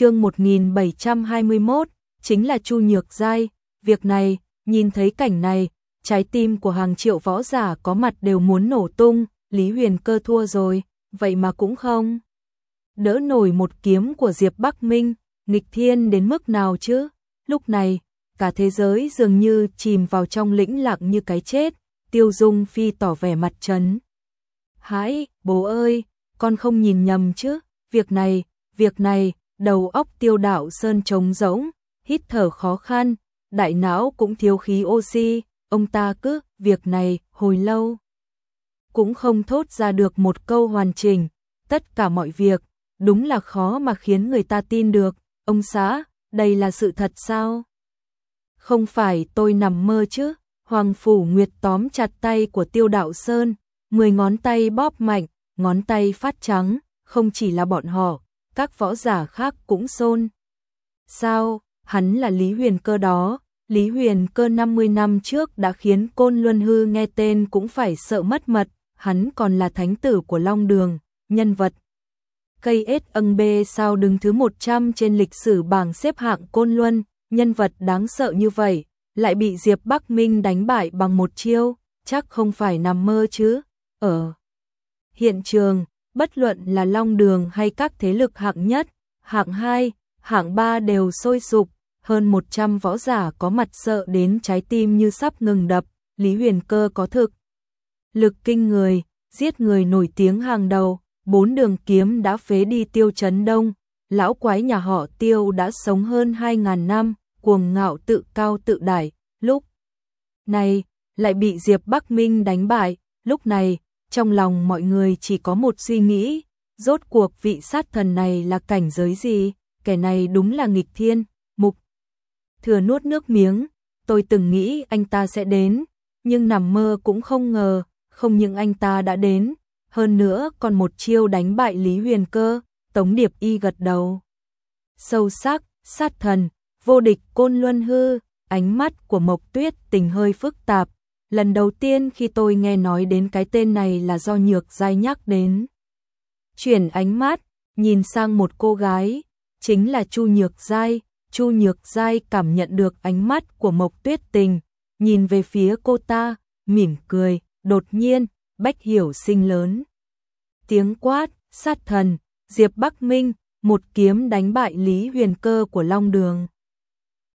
chương 1721, chính là Chu Nhược Giai, việc này, nhìn thấy cảnh này, trái tim của hàng triệu võ giả có mặt đều muốn nổ tung, Lý Huyền cơ thua rồi, vậy mà cũng không. Đỡ nổi một kiếm của Diệp Bắc Minh, nghịch thiên đến mức nào chứ, lúc này, cả thế giới dường như chìm vào trong lĩnh lặng như cái chết, tiêu dung phi tỏ vẻ mặt trấn. Hãi, bố ơi, con không nhìn nhầm chứ, việc này, việc này, đầu óc tiêu đạo sơn trống rỗng, hít thở khó khăn, đại não cũng thiếu khí oxy, ông ta cứ, việc này, hồi lâu. Cũng không thốt ra được một câu hoàn chỉnh, tất cả mọi việc, đúng là khó mà khiến người ta tin được, ông xã, đây là sự thật sao? Không phải tôi nằm mơ chứ, Hoàng Phủ Nguyệt tóm chặt tay của tiêu đạo sơn, mười ngón tay bóp mạnh, ngón tay phát trắng, không chỉ là bọn họ, các võ giả khác cũng xôn. Sao, hắn là Lý Huyền cơ đó, Lý Huyền cơ 50 năm trước đã khiến Côn Luân Hư nghe tên cũng phải sợ mất mật, hắn còn là thánh tử của Long Đường, nhân vật. Cây ết âng bê sao đứng thứ 100 trên lịch sử bảng xếp hạng Côn Luân, nhân vật đáng sợ như vậy, lại bị Diệp Bắc Minh đánh bại bằng một chiêu, chắc không phải nằm mơ chứ. Ở hiện trường, bất luận là Long Đường hay các thế lực hạng nhất, hạng 2, hạng 3 đều sôi sục, hơn 100 võ giả có mặt sợ đến trái tim như sắp ngừng đập, Lý Huyền Cơ có thực. Lực kinh người, giết người nổi tiếng hàng đầu, bốn đường kiếm đã phế đi tiêu chấn đông, lão quái nhà họ tiêu đã sống hơn 2.000 năm, cuồng ngạo tự cao tự đại, lúc này lại bị Diệp Bắc Minh đánh bại, lúc này trong lòng mọi người chỉ có một suy nghĩ, rốt cuộc vị sát thần này là cảnh giới gì, kẻ này đúng là nghịch thiên, mục. Thừa nuốt nước miếng, tôi từng nghĩ anh ta sẽ đến, nhưng nằm mơ cũng không ngờ, không những anh ta đã đến, hơn nữa còn một chiêu đánh bại Lý Huyền Cơ, Tống Điệp Y gật đầu. Sâu sắc, sát thần, vô địch côn luân hư, ánh mắt của Mộc Tuyết tình hơi phức tạp, lần đầu tiên khi tôi nghe nói đến cái tên này là do Nhược Giai nhắc đến. Chuyển ánh mắt, nhìn sang một cô gái, chính là Chu Nhược Giai, Chu Nhược Giai cảm nhận được ánh mắt của Mộc Tuyết Tình, nhìn về phía cô ta, mỉm cười, đột nhiên, Bách Hiểu sinh lớn. Tiếng quát, sát thần, Diệp Bắc Minh, một kiếm đánh bại Lý Huyền Cơ của Long Đường.